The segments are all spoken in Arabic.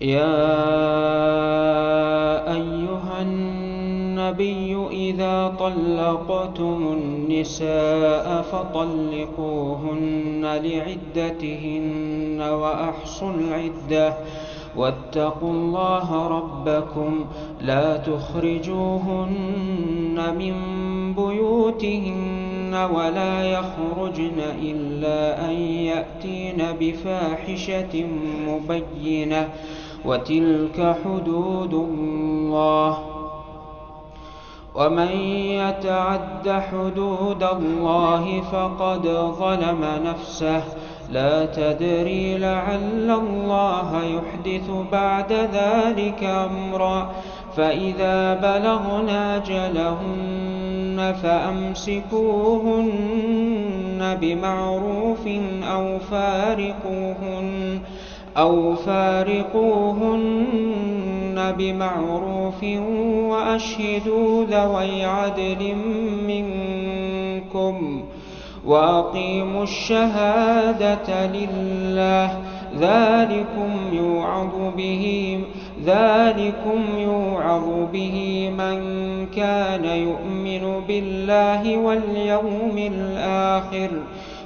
يا أيها النبي إذا طلقتم النساء فطلقوهن لعدتهن وأحصوا العدة واتقوا الله ربكم لا تخرجوهن من بيوتهن ولا يخرجن إلا أن يأتين بفاحشة مبينة وتلك حدود الله ومن يتعد حدود الله فقد ظلم نفسه. لا تدري لعل الله يحدث بعد ذلك أمرا. فإذا بلغنا أجلهن فأمسكوهن بمعروف أو فارقوهن. أو فارقوهن بمعروف وأشهدوا ذوي عدل منكم ۖ وأقيموا الشهادة لله. ذلكم يوعظ به ذلكم يوعظ به من كان يؤمن بالله واليوم الآخر.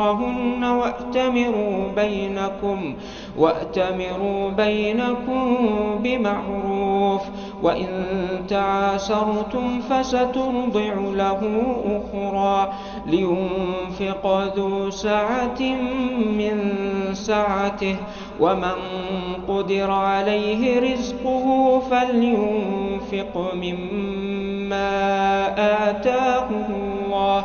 أجورهن وأتمروا بينكم وأتمروا بينكم بمعروف وإن تعاسرتم فسترضع له أخرى. لينفق ذو سعة من سعته ومن قدر عليه رزقه فلينفق مما آتاه الله.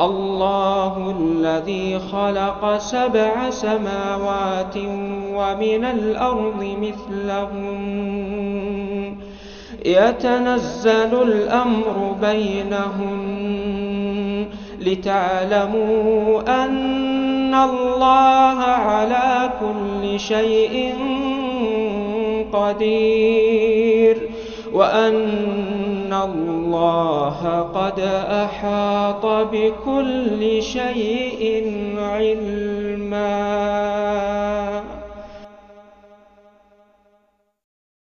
الله الذي خلق سبع سماوات ومن الأرض مثلهن. يتنزل الأمر بينهن. لتعلموا أن الله على كل شيء قدير. وأن الله قد أحاط بكل شيء علما.